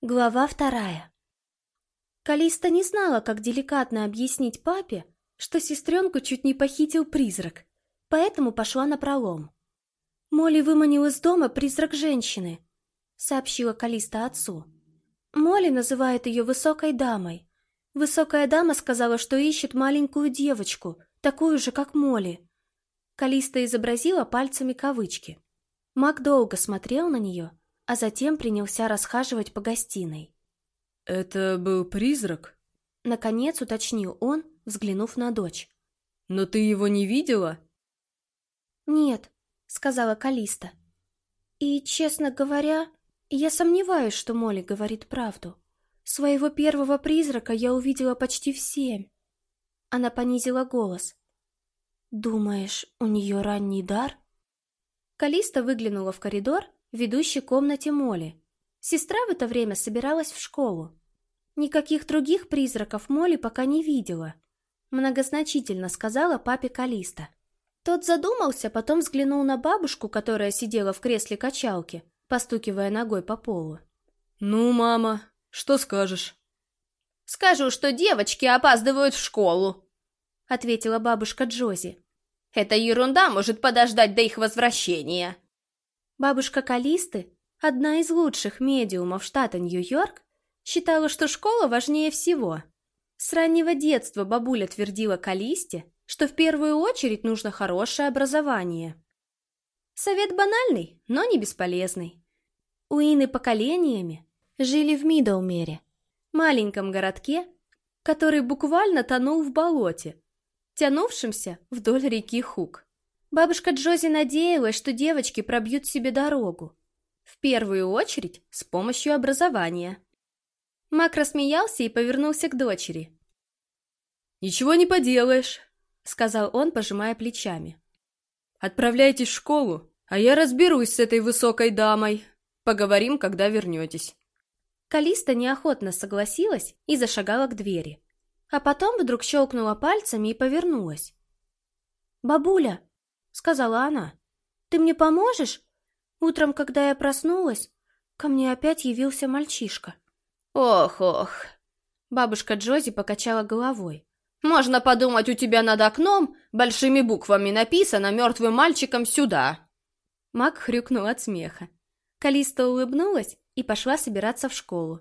Глава вторая. Калиста не знала, как деликатно объяснить папе, что сестренку чуть не похитил призрак, поэтому пошла на пролом. «Молли выманил из дома призрак женщины», — сообщила Калиста отцу. Молли называет ее высокой дамой. Высокая дама сказала, что ищет маленькую девочку, такую же, как Молли. Калиста изобразила пальцами кавычки. Мак долго смотрел на нее, а затем принялся расхаживать по гостиной. «Это был призрак?» Наконец уточнил он, взглянув на дочь. «Но ты его не видела?» «Нет», — сказала Калиста. «И, честно говоря, я сомневаюсь, что Молли говорит правду. Своего первого призрака я увидела почти в семь». Она понизила голос. «Думаешь, у нее ранний дар?» Калиста выглянула в коридор ведущей комнате Молли. Сестра в это время собиралась в школу. Никаких других призраков Молли пока не видела. Многозначительно сказала папе Калиста. Тот задумался, потом взглянул на бабушку, которая сидела в кресле качалки, постукивая ногой по полу. «Ну, мама, что скажешь?» «Скажу, что девочки опаздывают в школу», — ответила бабушка Джози. «Эта ерунда может подождать до их возвращения». Бабушка Калисты, одна из лучших медиумов штата Нью-Йорк, считала, что школа важнее всего. С раннего детства бабуля твердила Калисте, что в первую очередь нужно хорошее образование. Совет банальный, но не бесполезный. Уины поколениями жили в Мидоумере, маленьком городке, который буквально тонул в болоте, тянувшемся вдоль реки Хук. Бабушка Джози надеялась, что девочки пробьют себе дорогу. В первую очередь с помощью образования. Мак рассмеялся и повернулся к дочери. «Ничего не поделаешь», — сказал он, пожимая плечами. «Отправляйтесь в школу, а я разберусь с этой высокой дамой. Поговорим, когда вернетесь». Калиста неохотно согласилась и зашагала к двери. А потом вдруг щелкнула пальцами и повернулась. «Бабуля, сказала она. «Ты мне поможешь? Утром, когда я проснулась, ко мне опять явился мальчишка». «Ох-ох!» Бабушка Джози покачала головой. «Можно подумать, у тебя над окном большими буквами написано «Мертвым мальчиком сюда». Мак хрюкнул от смеха. Калиста улыбнулась и пошла собираться в школу.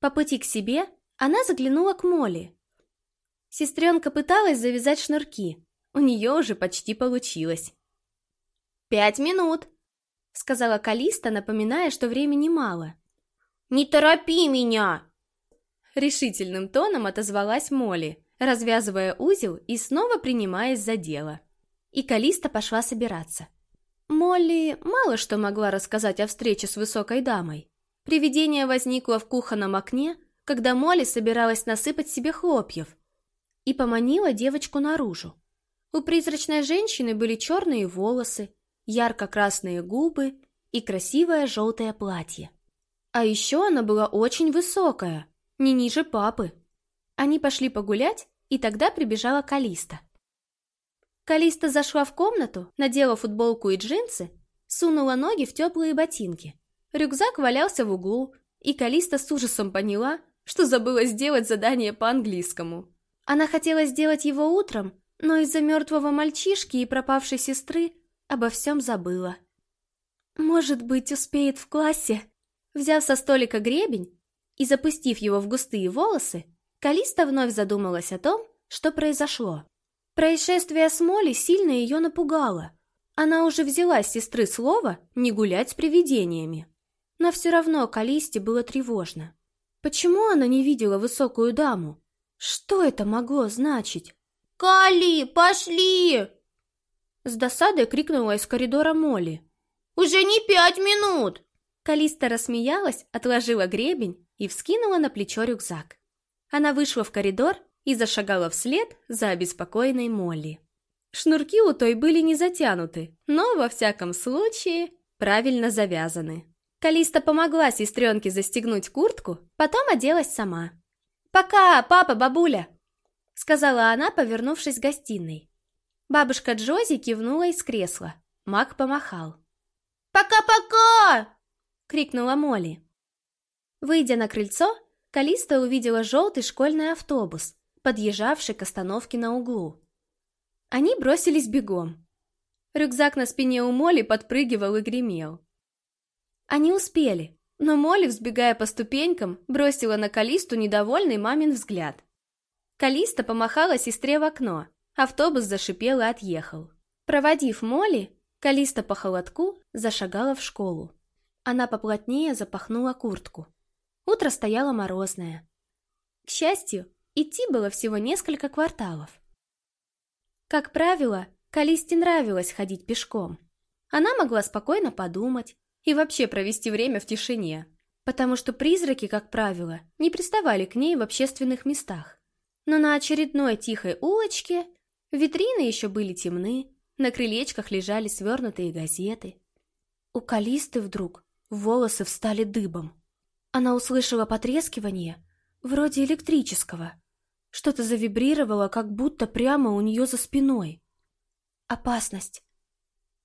По пути к себе она заглянула к Молли. Сестренка пыталась завязать шнурки, у нее уже почти получилось. «Пять минут», — сказала Калиста, напоминая, что времени мало. «Не торопи меня!» Решительным тоном отозвалась Молли, развязывая узел и снова принимаясь за дело. И Калиста пошла собираться. Молли мало что могла рассказать о встрече с высокой дамой. Привидение возникло в кухонном окне, когда Молли собиралась насыпать себе хлопьев, и поманила девочку наружу. У призрачной женщины были черные волосы, ярко-красные губы и красивое желтое платье. А еще она была очень высокая, не ниже папы. Они пошли погулять, и тогда прибежала Калиста. Калиста зашла в комнату, надела футболку и джинсы, сунула ноги в теплые ботинки. Рюкзак валялся в углу, и Калиста с ужасом поняла, что забыла сделать задание по английскому. Она хотела сделать его утром, но из-за мертвого мальчишки и пропавшей сестры обо всем забыла. Может быть, успеет в классе? Взяв со столика гребень и запустив его в густые волосы, Калиста вновь задумалась о том, что произошло. Происшествие с Молли сильно ее напугало. Она уже взяла с сестры слово не гулять с привидениями. Но все равно Калисте было тревожно. Почему она не видела высокую даму? Что это могло значить? «Кали, пошли!» С досадой крикнула из коридора Молли. «Уже не пять минут!» Калиста рассмеялась, отложила гребень и вскинула на плечо рюкзак. Она вышла в коридор и зашагала вслед за обеспокоенной Молли. Шнурки у той были не затянуты, но, во всяком случае, правильно завязаны. Калиста помогла сестренке застегнуть куртку, потом оделась сама. «Пока, папа, бабуля!» Сказала она, повернувшись в гостиной. Бабушка Джози кивнула из кресла. Мак помахал. «Пока-пока!» — крикнула Молли. Выйдя на крыльцо, Калиста увидела желтый школьный автобус, подъезжавший к остановке на углу. Они бросились бегом. Рюкзак на спине у Молли подпрыгивал и гремел. Они успели, но Молли, взбегая по ступенькам, бросила на Калисту недовольный мамин взгляд. Калиста помахала сестре в окно, автобус зашипел и отъехал. Проводив Молли, Калиста по холодку зашагала в школу. Она поплотнее запахнула куртку. Утро стояло морозное. К счастью, идти было всего несколько кварталов. Как правило, Калисте нравилось ходить пешком. Она могла спокойно подумать и вообще провести время в тишине, потому что призраки, как правило, не приставали к ней в общественных местах. Но на очередной тихой улочке витрины еще были темны, на крылечках лежали свернутые газеты. У Калисты вдруг волосы встали дыбом. Она услышала потрескивание, вроде электрического. Что-то завибрировало, как будто прямо у нее за спиной. Опасность.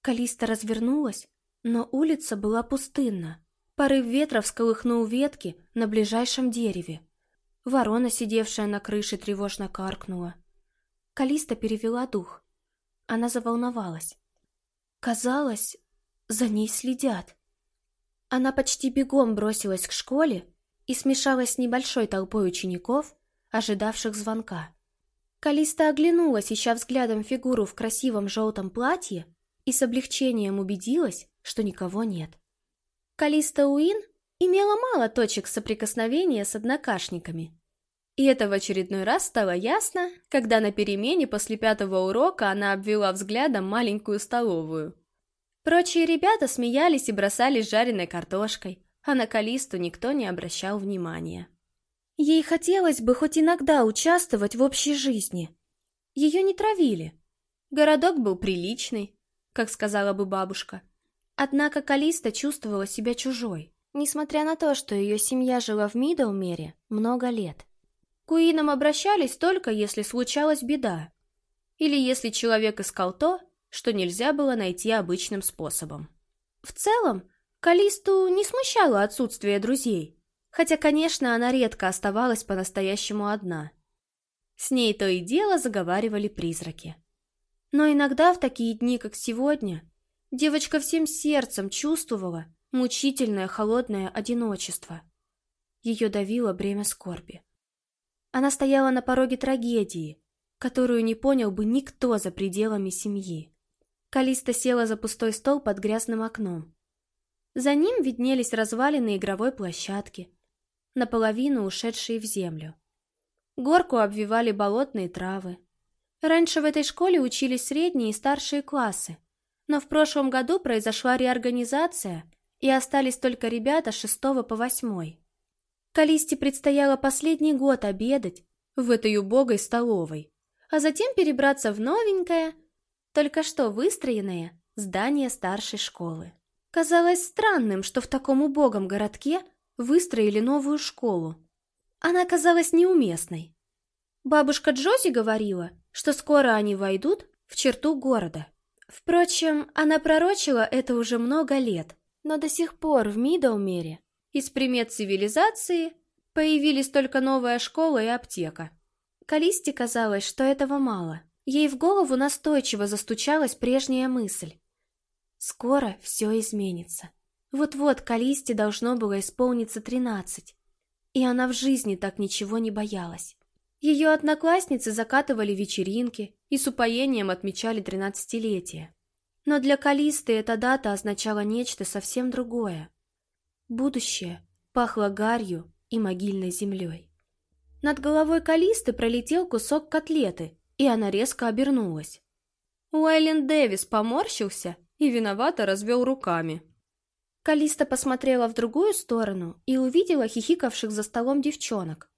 Калиста развернулась, но улица была пустынна. Порыв ветра всколыхнул ветки на ближайшем дереве. Ворона, сидевшая на крыше, тревожно каркнула. Калиста перевела дух. Она заволновалась. Казалось, за ней следят. Она почти бегом бросилась к школе и смешалась с небольшой толпой учеников, ожидавших звонка. Калиста оглянулась, ища взглядом фигуру в красивом желтом платье, и с облегчением убедилась, что никого нет. Калиста Уин имела мало точек соприкосновения с однокашниками. И это в очередной раз стало ясно, когда на перемене после пятого урока она обвела взглядом маленькую столовую. Прочие ребята смеялись и бросались жареной картошкой, а на Калисту никто не обращал внимания. Ей хотелось бы хоть иногда участвовать в общей жизни. Ее не травили. Городок был приличный, как сказала бы бабушка. Однако Калиста чувствовала себя чужой, несмотря на то, что ее семья жила в Мидоумере много лет. К Уинам обращались только, если случалась беда, или если человек искал то, что нельзя было найти обычным способом. В целом, Калисту не смущало отсутствие друзей, хотя, конечно, она редко оставалась по-настоящему одна. С ней то и дело заговаривали призраки. Но иногда в такие дни, как сегодня, девочка всем сердцем чувствовала мучительное холодное одиночество. Ее давило бремя скорби. Она стояла на пороге трагедии, которую не понял бы никто за пределами семьи. Калиста села за пустой стол под грязным окном. За ним виднелись развалины игровой площадки, наполовину ушедшие в землю. Горку обвивали болотные травы. Раньше в этой школе учились средние и старшие классы, но в прошлом году произошла реорганизация, и остались только ребята с шестого по восьмой. Калисте предстояло последний год обедать в этой убогой столовой, а затем перебраться в новенькое, только что выстроенное здание старшей школы. Казалось странным, что в таком убогом городке выстроили новую школу. Она казалась неуместной. Бабушка Джози говорила, что скоро они войдут в черту города. Впрочем, она пророчила это уже много лет, но до сих пор в Мидоумере из примет цивилизации появились только новая школа и аптека. Калисте казалось, что этого мало. Ей в голову настойчиво застучалась прежняя мысль. Скоро все изменится. Вот-вот Калисте должно было исполниться тринадцать. И она в жизни так ничего не боялась. Ее одноклассницы закатывали вечеринки и с упоением отмечали тринадцатилетие. Но для Калисты эта дата означала нечто совсем другое. Будущее пахло гарью и могильной землей. Над головой Калисты пролетел кусок котлеты, и она резко обернулась. Уайлен Дэвис поморщился и виновато развел руками. Калиста посмотрела в другую сторону и увидела хихикавших за столом девчонок.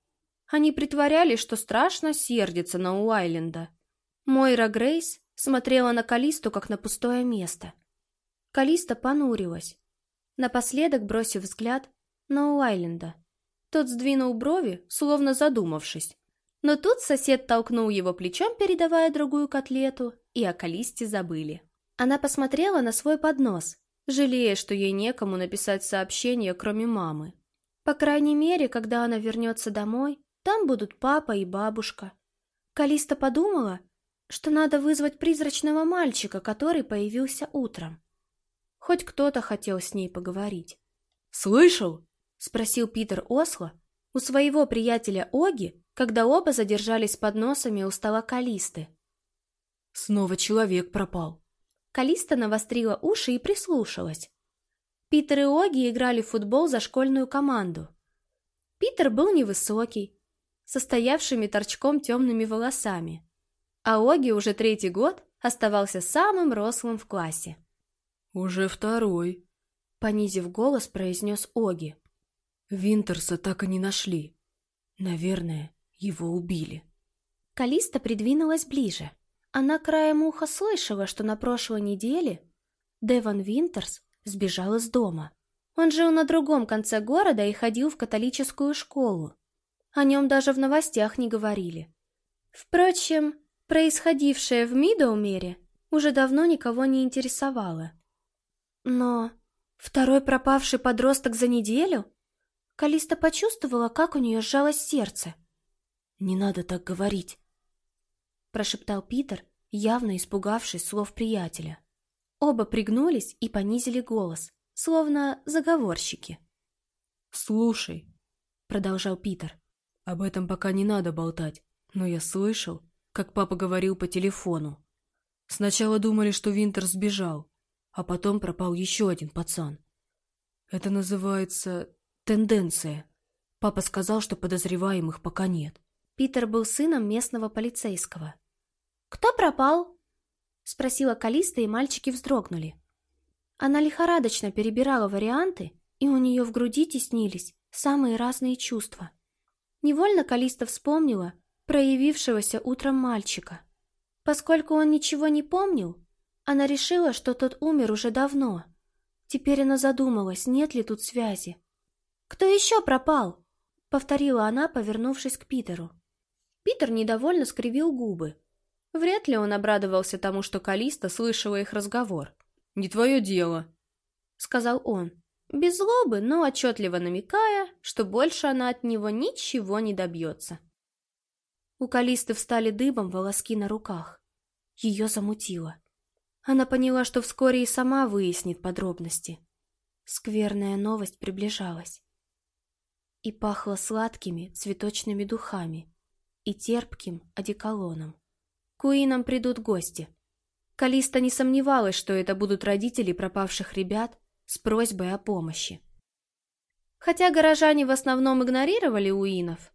Они притворялись, что страшно сердятся на Уайленда. Мойра Грейс смотрела на Калисту, как на пустое место. Калиста понурилась, напоследок бросив взгляд на Уайленда. Тот сдвинул брови, словно задумавшись. Но тут сосед толкнул его плечом, передавая другую котлету, и о Калисте забыли. Она посмотрела на свой поднос, жалея, что ей некому написать сообщение, кроме мамы. По крайней мере, когда она вернется домой, там будут папа и бабушка. Калиста подумала, что надо вызвать призрачного мальчика, который появился утром. Хоть кто-то хотел с ней поговорить. «Слышал?» — спросил Питер Осло у своего приятеля Оги, когда оба задержались под носами у стола Калисты. «Снова человек пропал». Калиста навострила уши и прислушалась. Питер и Оги играли в футбол за школьную команду. Питер был невысокий, со стоявшими торчком темными волосами, а Оги уже третий год оставался самым рослым в классе. «Уже второй», — понизив голос, произнес Оги. «Винтерса так и не нашли. Наверное, его убили». Калиста придвинулась ближе. Она краем уха слышала, что на прошлой неделе Деван Винтерс сбежал из дома. Он жил на другом конце города и ходил в католическую школу. О нем даже в новостях не говорили. Впрочем, происходившее в Мидоумере уже давно никого не интересовало. Но второй пропавший подросток за неделю? Калиста почувствовала, как у нее сжалось сердце. «Не надо так говорить», — прошептал Питер, явно испугавшись слов приятеля. Оба пригнулись и понизили голос, словно заговорщики. «Слушай», — продолжал Питер, — «об этом пока не надо болтать, но я слышал, как папа говорил по телефону. Сначала думали, что Винтер сбежал, а потом пропал еще один пацан. Это называется тенденция. Папа сказал, что подозреваемых пока нет. Питер был сыном местного полицейского. «Кто пропал?» — спросила Калиста, и мальчики вздрогнули. Она лихорадочно перебирала варианты, и у нее в груди теснились самые разные чувства. Невольно Калиста вспомнила проявившегося утром мальчика. Поскольку он ничего не помнил, она решила, что тот умер уже давно. Теперь она задумалась, нет ли тут связи. «Кто еще пропал?» — повторила она, повернувшись к Питеру. Питер недовольно скривил губы. Вряд ли он обрадовался тому, что Калиста слышала их разговор. «Не твое дело», — сказал он, без злобы, но отчетливо намекая, что больше она от него ничего не добьется. У Калисты встали дыбом волоски на руках. Ее замутило. Она поняла, что вскоре и сама выяснит подробности. Скверная новость приближалась. И пахло сладкими цветочными духами и терпким одеколоном. К Уинам придут гости. Калиста не сомневалась, что это будут родители пропавших ребят с просьбой о помощи. Хотя горожане в основном игнорировали Уинов,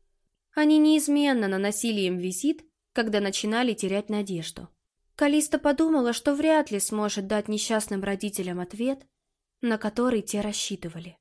они неизменно наносили им визит, когда начинали терять надежду. Калиста подумала, что вряд ли сможет дать несчастным родителям ответ, на который те рассчитывали.